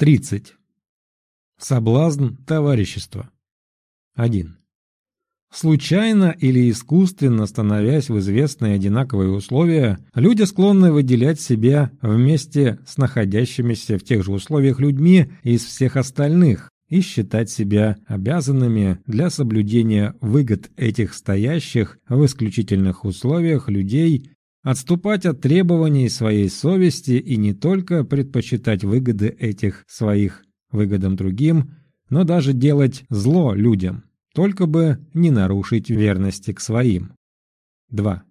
30. Соблазн товарищества. 1. Случайно или искусственно становясь в известные одинаковые условия, люди склонны выделять себя вместе с находящимися в тех же условиях людьми из всех остальных и считать себя обязанными для соблюдения выгод этих стоящих в исключительных условиях людей отступать от требований своей совести и не только предпочитать выгоды этих своих выгодам другим, но даже делать зло людям – только бы не нарушить верности к своим. 2.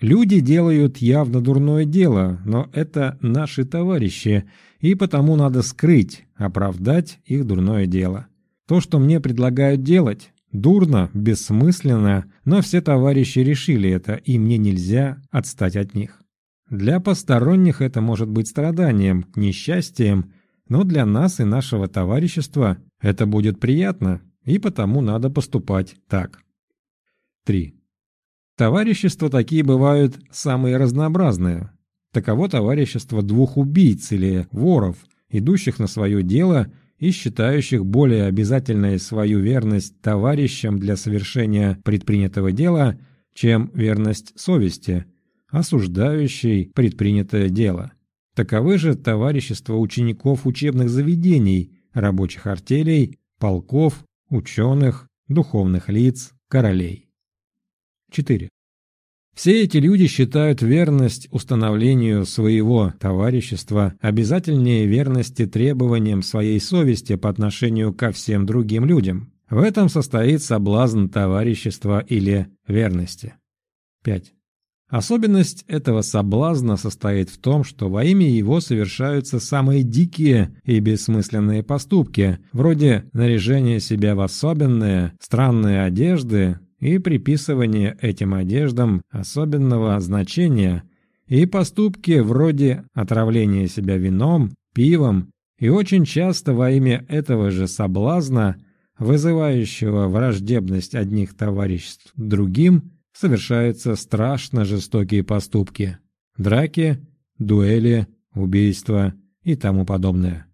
Люди делают явно дурное дело, но это наши товарищи, и потому надо скрыть, оправдать их дурное дело. То, что мне предлагают делать, дурно, бессмысленно, но все товарищи решили это, и мне нельзя отстать от них. Для посторонних это может быть страданием, несчастьем, но для нас и нашего товарищества это будет приятно, и потому надо поступать так. 3. Товарищества такие бывают самые разнообразные. Таково товарищество двух убийц или воров, идущих на свое дело и считающих более обязательной свою верность товарищам для совершения предпринятого дела, чем верность совести, осуждающей предпринятое дело. Таковы же товарищества учеников учебных заведений, рабочих артелей, полков, ученых, духовных лиц, королей. 4. Все эти люди считают верность установлению своего товарищества обязательнее верности требованиям своей совести по отношению ко всем другим людям. В этом состоит соблазн товарищества или верности. 5. Особенность этого соблазна состоит в том, что во имя его совершаются самые дикие и бессмысленные поступки, вроде наряжения себя в особенные, странные одежды и приписывания этим одеждам особенного значения, и поступки вроде отравления себя вином, пивом, и очень часто во имя этого же соблазна, вызывающего враждебность одних товариществ другим, совершаются страшно жестокие поступки. Драки, дуэли, убийства и тому подобное.